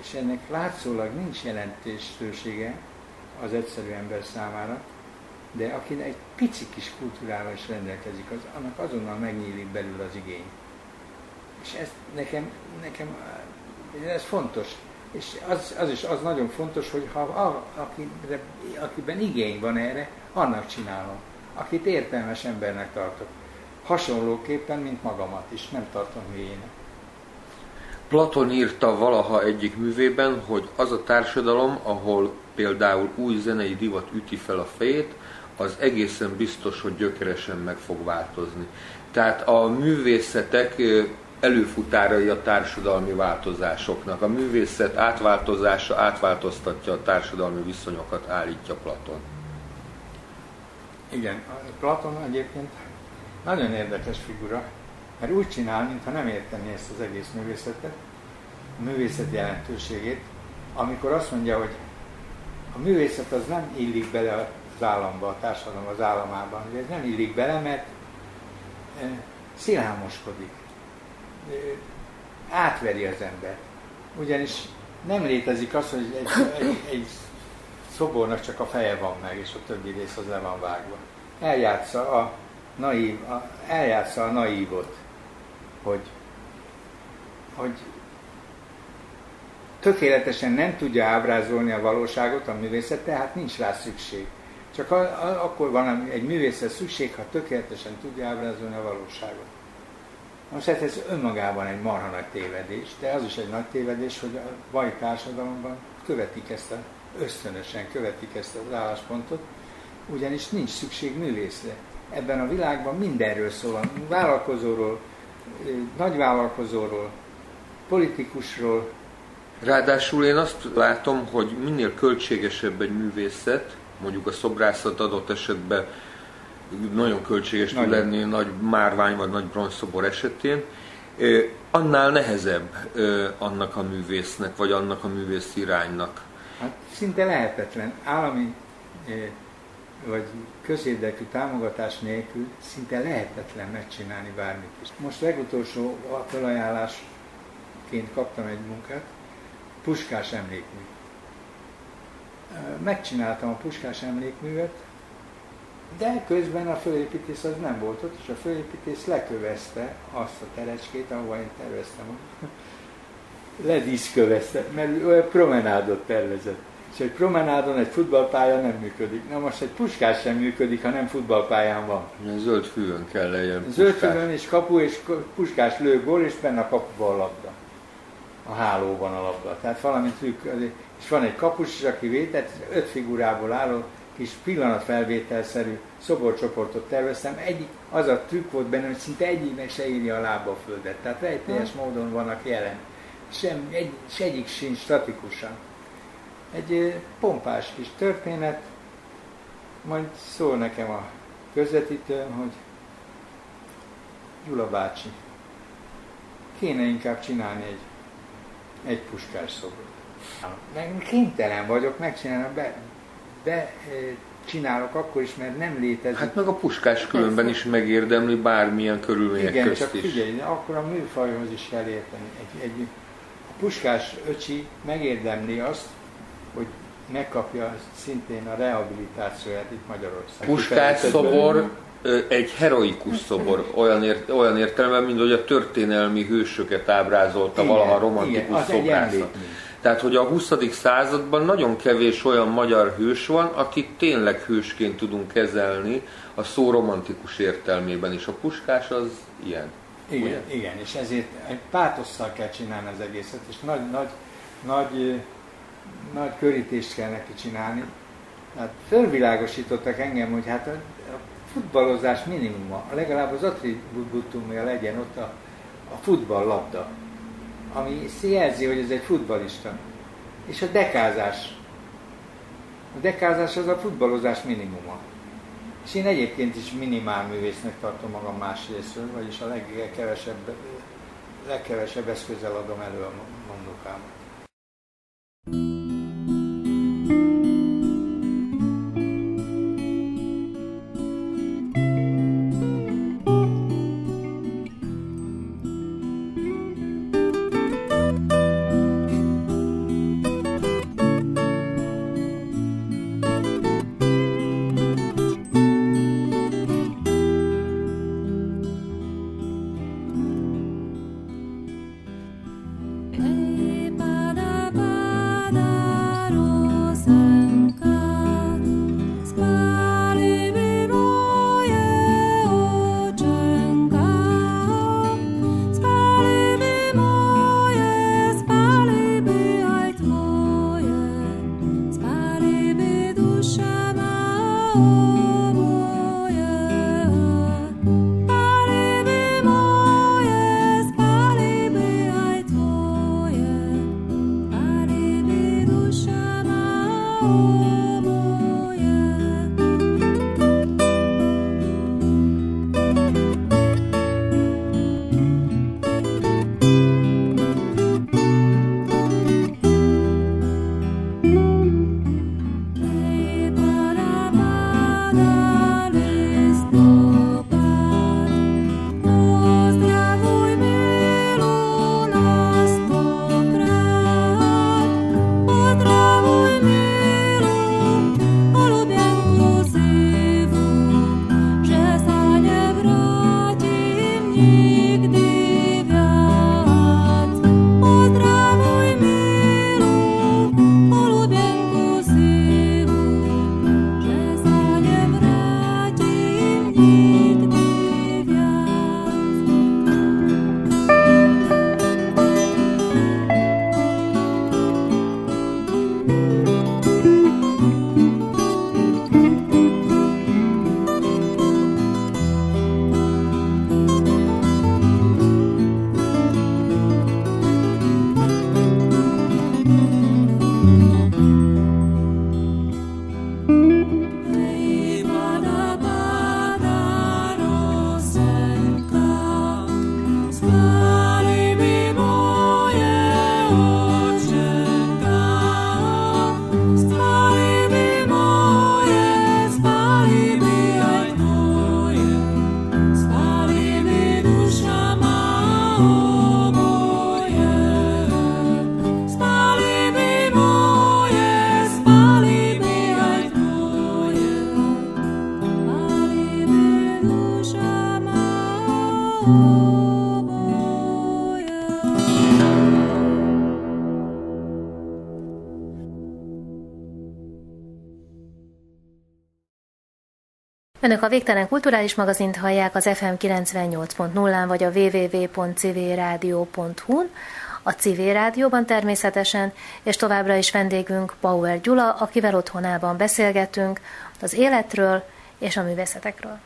És ennek látszólag nincs jelentősége az egyszerű ember számára, de aki egy pici kis kultúrával is rendelkezik, az, annak azonnal megnyílik belül az igény. És ez nekem, nekem ez fontos. És az, az is az nagyon fontos, hogy ha a, akire, akiben igény van erre, annak csinálom. Akit értelmes embernek tartok. Hasonlóképpen, mint magamat is, nem tartom hülyének. Platon írta valaha egyik művében, hogy az a társadalom, ahol például új zenei divat üti fel a fejét, az egészen biztos, hogy gyökeresen meg fog változni. Tehát a művészetek előfutárai a társadalmi változásoknak. A művészet átváltozása átváltoztatja a társadalmi viszonyokat, állítja Platon. Igen, Platon egyébként nagyon érdekes figura, mert úgy csinál, mintha nem érteni ezt az egész művészetet, a művészet jelentőségét, amikor azt mondja, hogy a művészet az nem illik bele az államba, a társadalom az államában. Ez nem illik bele, mert eh, szilámoskodik, átveri az ember. Ugyanis nem létezik az, hogy egy, egy, egy szobornak csak a feje van meg, és a többi rész az le van vágva. Eljátsza a naív, a, eljátsza a naívot, hogy, hogy tökéletesen nem tudja ábrázolni a valóságot a művészet, tehát nincs rá szükség. Csak a, a, akkor van egy művészet szükség, ha tökéletesen tudja ábrázolni a valóságot. Most hát ez önmagában egy marha nagy tévedés, de az is egy nagy tévedés, hogy a mai társadalomban követik ezt a, ösztönösen követik ezt az álláspontot, ugyanis nincs szükség művészre. Ebben a világban mindenről szól, a vállalkozóról, nagyvállalkozóról, politikusról, Ráadásul én azt látom, hogy minél költségesebb egy művészet, mondjuk a szobrászat adott esetben nagyon költséges tud lenni nagy márvány vagy nagy bronzszobor esetén, annál nehezebb annak a művésznek, vagy annak a művész iránynak. Hát szinte lehetetlen. Állami vagy közérdekű támogatás nélkül szinte lehetetlen megcsinálni bármit is. Most legutolsó felajánlásként kaptam egy munkát, Puskás emlékmű. Megcsináltam a Puskás emlékművet, de közben a fölépítész az nem volt ott, és a fölépítész lekövezte azt a terecskét, ahova én terveztem. Ledíszkövezte, mert ő promenádot tervezett. És egy promenádon egy futballpálya nem működik. Na most egy puskás sem működik, ha nem futballpályán van. Zöld fűön kell legyen. Zöld fűön és kapu, és puskás lő gól, és benne a kapuba a labda a hálóban a labda. Tehát valami trükk, és van egy kapus is, aki véd, tehát öt figurából álló kis pillanatfelvételszerű szoborcsoportot terveztem. Egyik, az a trükk volt benne, hogy szinte egyiknek se írja a lába a földet. Tehát rejtélyes módon vannak jelen. Sem, egy, és egyik sincs statikusan. Egy pompás kis történet, majd szól nekem a közvetítőm, hogy Gyula bácsi, kéne inkább csinálni egy egy puskás szobor. Meg kénytelen vagyok megcsinálni, be, be csinálok akkor is, mert nem létezik. Hát meg a puskás különben is megérdemli bármilyen körülmények Igen, közt csak is. figyelj, akkor a műfajhoz is kell érteni. Egy, egy, a puskás öcsi megérdemli azt, hogy megkapja szintén a rehabilitációját itt Magyarországon. Puskás szobor egy heroikus szobor olyan, ért, olyan értelemben, mint hogy a történelmi hősöket ábrázolta igen, valaha romantikus szobrászat. Tehát, hogy a 20. században nagyon kevés olyan magyar hős van, akit tényleg hősként tudunk kezelni a szó romantikus értelmében is. A puskás az ilyen. Igen, ugye? igen, és ezért egy pátosszal kell csinálni az egészet, és nagy, nagy, nagy, nagy körítést kell neki csinálni. Hát fölvilágosítottak engem, hogy hát futballozás minimuma, legalább az attributumja legyen ott a, a futballlabda, ami jelzi, hogy ez egy futbalista. És a dekázás. A dekázás az a futballozás minimuma. És én egyébként is minimál művésznek tartom magam más részről, vagyis a legkevesebb, legkevesebb eszközzel adom elő a munkámat. Önök a Végtelen Kulturális Magazint hallják az FM 98.0-án vagy a www.civilradio.hu-n, a Civil Rádióban természetesen, és továbbra is vendégünk Bauer Gyula, akivel otthonában beszélgetünk az életről és a művészetekről.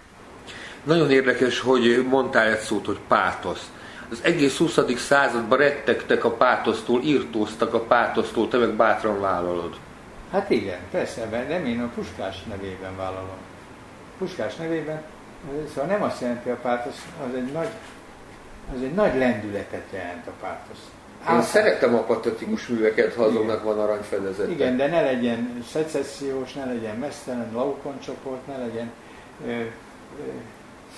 Nagyon érdekes, hogy mondtál egy szót, hogy pátosz. Az egész 20. században rettegtek a pátosztól, írtóztak a pátosztól, te meg bátran vállalod. Hát igen, persze, nem én a Puskás nevében vállalom. Puskás nevében, szóval nem azt jelenti a pátosz, az egy nagy, az egy nagy lendületet jelent a pátosz. Én Át... szeretem a patetikus műveket, ha azoknak van aranyfedezet. Igen, de ne legyen szecessziós, ne legyen mesztelen, laukon csoport, ne legyen ö, ö,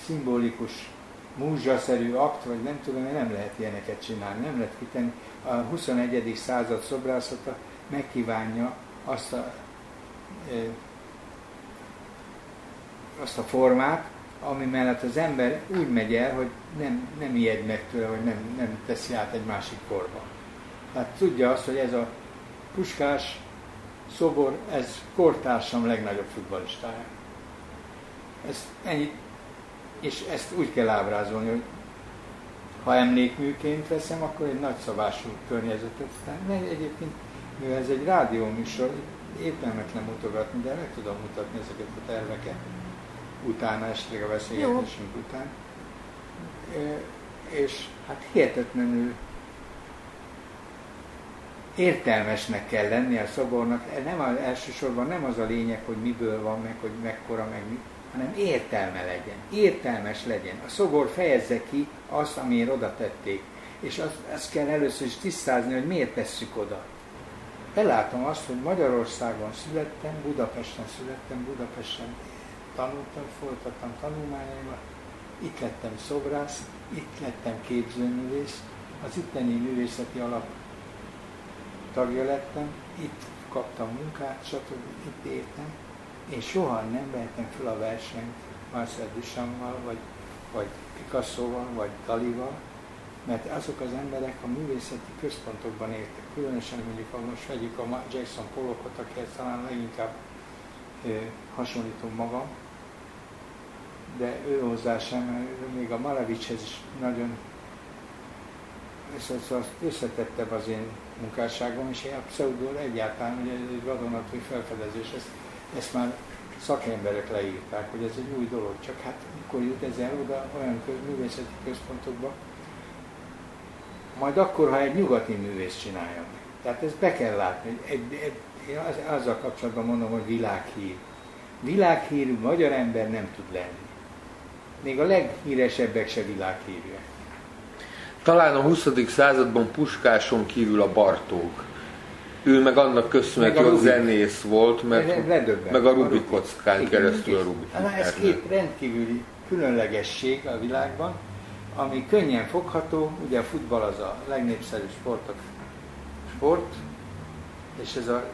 szimbolikus, múzsaszerű akt, vagy nem tudom, nem lehet ilyeneket csinálni, nem lehet kitenni. A 21. század szobrászata megkívánja azt a, ö, azt a formát, ami mellett az ember úgy megy el, hogy nem, nem ijed meg tőle, vagy nem, nem teszi át egy másik korba. Tehát tudja azt, hogy ez a puskás szobor, ez kortársam legnagyobb futballistája. Ez ennyi, és ezt úgy kell ábrázolni, hogy ha emlékműként veszem, akkor egy nagyszabású környezetet. Mert egyébként, mivel ez egy rádióműsor, értelmetlen mutogatni, de meg tudom mutatni ezeket a terveket utána, esetleg a beszélgetésünk után. És hát hihetetlenül értelmesnek kell lenni a szobornak. Nem az, elsősorban nem az a lényeg, hogy miből van, meg hogy mekkora, meg mi, hanem értelme legyen, értelmes legyen. A szobor fejezze ki azt, amiért oda tették. És azt, azt kell először is tisztázni, hogy miért tesszük oda. Belátom azt, hogy Magyarországon születtem, Budapesten születtem, Budapesten tanultam, folytattam tanulmányaimat, itt lettem szobrász, itt lettem képzőművész, az itteni művészeti alap tagja lettem, itt kaptam munkát, stb. itt értem, és soha nem vehettem fel a versenyt Marcel Duchampmal, vagy, vagy Picasso-val, vagy Dalival, mert azok az emberek a művészeti központokban éltek. Különösen mondjuk, ha most vegyük a Jackson Pollockot, akihez talán leginkább hasonlítom magam, de ő hozzá sem, még a Malavicshez is nagyon összetettebb az én munkásságom, és a pseudor egyáltalán, ugye ez egy vadonatúj felfedezés, ezt, ezt már szakemberek leírták, hogy ez egy új dolog, csak hát mikor jut ez el oda olyan művészeti központokba, majd akkor, ha egy nyugati művész csinálja meg. Tehát ezt be kell látni. Egy, egy, én az, azzal kapcsolatban mondom, hogy világhír. Világhírű magyar ember nem tud lenni még a leghíresebbek se világhírűek. Talán a 20. században Puskáson kívül a Bartók. Ő meg annak köszönhető, hogy zenész volt, mert Ledöbben. meg a Rubik kockán keresztül a Rubik. Hát, ez két rendkívüli különlegesség a világban, ami könnyen fogható, ugye a futball az a legnépszerűbb sport, a sport, és ez a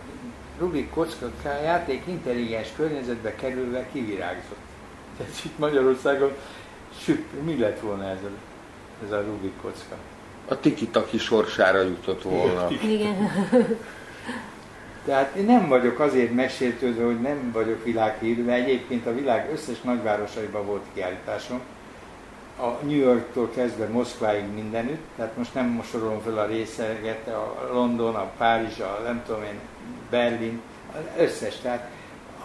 Rubik kocka játék intelligens környezetbe kerülve kivirágzott. Tehát itt Magyarországon süt, mi lett volna ez a, ez a Rubik kocka? A tiki-taki sorsára jutott volna. Igen. Tehát én nem vagyok azért megsértődve, hogy nem vagyok világhírű, mert egyébként a világ összes nagyvárosaiban volt kiállításom. A New Yorktól kezdve Moszkváig mindenütt, tehát most nem mosorolom fel a részeget, a London, a Párizs, a nem tudom én, Berlin, az összes. Tehát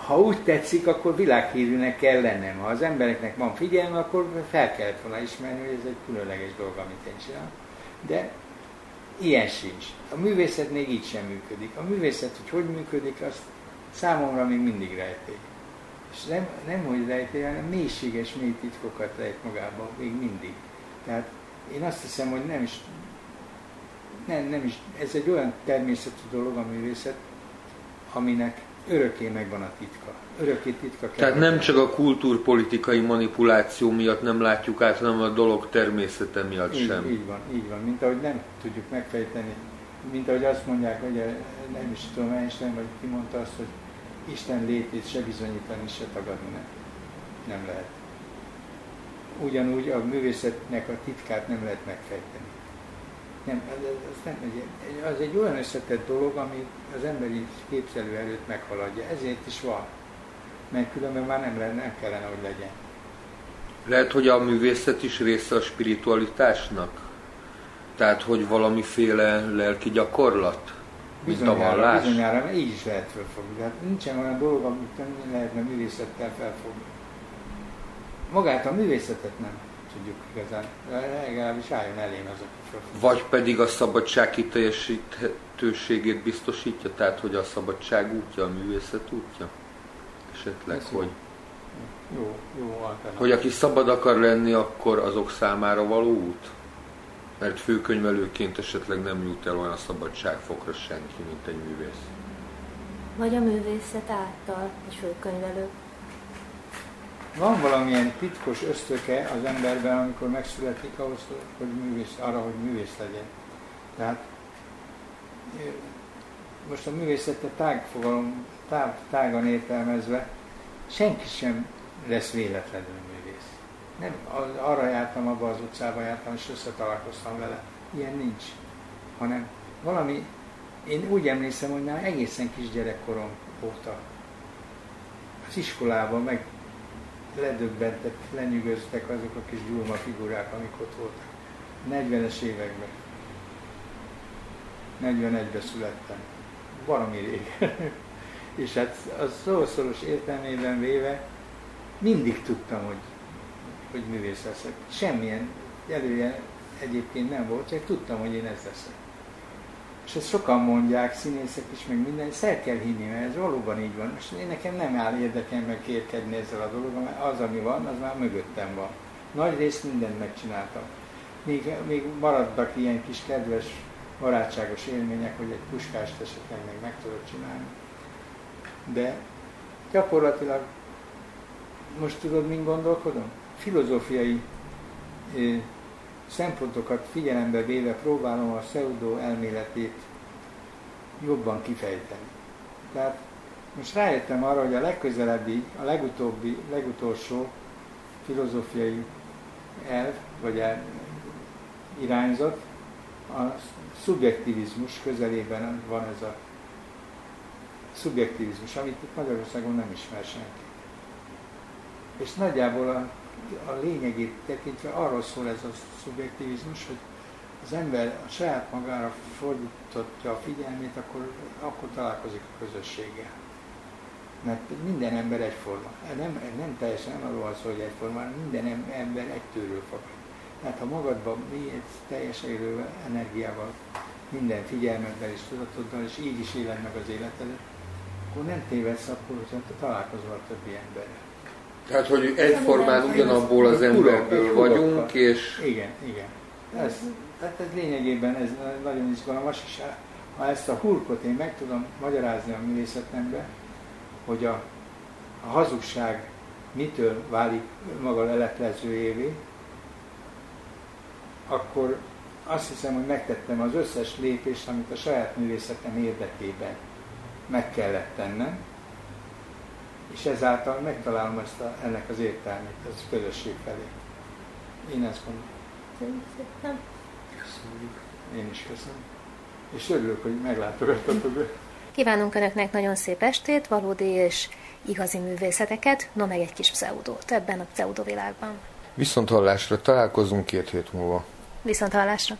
ha úgy tetszik, akkor világhírűnek kell lennem. Ha az embereknek van figyelme, akkor fel kellett volna ismerni, hogy ez egy különleges dolog, amit én csinálom. De ilyen sincs. A művészet még így sem működik. A művészet, hogy hogy működik, az számomra még mindig rejtély. És nem, nem hogy rejtély, hanem mélységes, mély titkokat rejt magában, még mindig. Tehát én azt hiszem, hogy nem is, nem, nem is, ez egy olyan természetű dolog a művészet, aminek örökké megvan a titka. Örökké titka kell. Tehát nem csak a kultúrpolitikai manipuláció miatt nem látjuk át, hanem a dolog természete miatt így, sem. Így van, így van. Mint ahogy nem tudjuk megfejteni, mint ahogy azt mondják, hogy nem is tudom, Einstein vagy ki mondta azt, hogy Isten létét se bizonyítani, se tagadni nem, nem lehet. Ugyanúgy a művészetnek a titkát nem lehet megfejteni. Nem, az, az, nem, az egy olyan összetett dolog, ami az emberi képzelő erőt meghaladja. Ezért is van. mert különben már nem, lenne, nem kellene, hogy legyen. Lehet, hogy a művészet is része a spiritualitásnak? Tehát, hogy valamiféle lelki gyakorlat? Mint a vallás? bizonyára, így is lehet felfogni. Hát nincsen olyan dolog, amit nem lehetne művészettel felfogni. Magát a művészetet nem tudjuk igazán, legalábbis álljon elém azok a. Vagy pedig a szabadság kiteljesíthetőségét biztosítja? Tehát, hogy a szabadság útja, a művészet útja? Esetleg, Ez hogy, Jó, jó alternatív. hogy aki szabad akar lenni, akkor azok számára való út? Mert főkönyvelőként esetleg nem jut el olyan szabadságfokra senki, mint egy művész. Vagy a művészet által egy főkönyvelő. Van valamilyen titkos ösztöke az emberben, amikor megszületik ahhoz, hogy művész, arra, hogy művész legyen. Tehát most a művészetet tág fogalom, tág, tágan értelmezve, senki sem lesz véletlenül művész. Nem, arra jártam, abba az utcába jártam, és összetalálkoztam vele. Ilyen nincs. Hanem valami, én úgy emlékszem, hogy már egészen kisgyerekkorom óta az iskolában meg ledöbbentek, lenyűgöztek azok a kis gyulma figurák, amik ott voltak. 40-es években. 41-ben születtem. Valami rég. És hát az szószoros értelmében véve mindig tudtam, hogy, hogy művész leszek. Semmilyen elője egyébként nem volt, csak tudtam, hogy én ez leszek. És ezt sokan mondják, színészek is, meg minden, ezt el kell hinni, mert ez valóban így van. Most én nekem nem áll érdekemben kérkedni ezzel a dologgal, mert az, ami van, az már mögöttem van. Nagy részt mindent megcsináltam. Még, még maradtak ilyen kis kedves, barátságos élmények, hogy egy puskást esetleg még meg tudok csinálni. De gyakorlatilag most tudod, mint gondolkodom? Filozófiai eh, szempontokat figyelembe véve próbálom a pseudo elméletét jobban kifejteni. Tehát most rájöttem arra, hogy a legközelebbi, a legutóbbi, legutolsó filozófiai elv, vagy el, irányzat, a szubjektivizmus közelében van ez a szubjektivizmus, amit itt Magyarországon nem ismer senki. És nagyjából a a lényegét tekintve arról szól ez a szubjektivizmus, hogy az ember a saját magára fordítottja a figyelmét, akkor, akkor találkozik a közösséggel. Mert minden ember egyforma. Nem, nem teljesen nem arról van hogy egyforma, minden em- ember egy tőről fakad. Tehát ha magadban mélyedsz teljes élő energiával, minden figyelmeddel és tudatoddal, és így is éled meg az életedet, akkor nem tévedsz akkor, hogyha találkozol a többi emberrel. Tehát, hogy egyformán ugyanabból az emberből vagyunk, és Igen, igen. Ez, tehát ez lényegében ez nagyon izgalmas, és ha ezt a hurkot én meg tudom magyarázni a művészetembe, hogy a, a hazugság mitől válik maga leleplezőjévé, akkor azt hiszem, hogy megtettem az összes lépést, amit a saját művészetem érdekében meg kellett tennem, és ezáltal megtalálom ezt a, ennek az értelmét, ez a közösség felé. Én ezt mondom. Nem. Én is köszönöm. És örülök, hogy meglátogattatok. Kívánunk Önöknek nagyon szép estét, valódi és igazi művészeteket, no meg egy kis pseudót ebben a pseudovilágban. viszont hallásra találkozunk két hét múlva. Viszont hallásra!